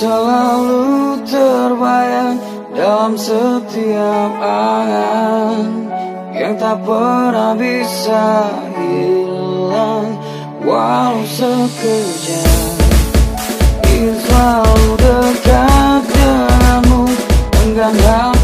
Selalu terbayang dalam setiap angan Yang tak pernah bisa hilang. Walau sekejap Ingin selalu dekat denganmu Enggan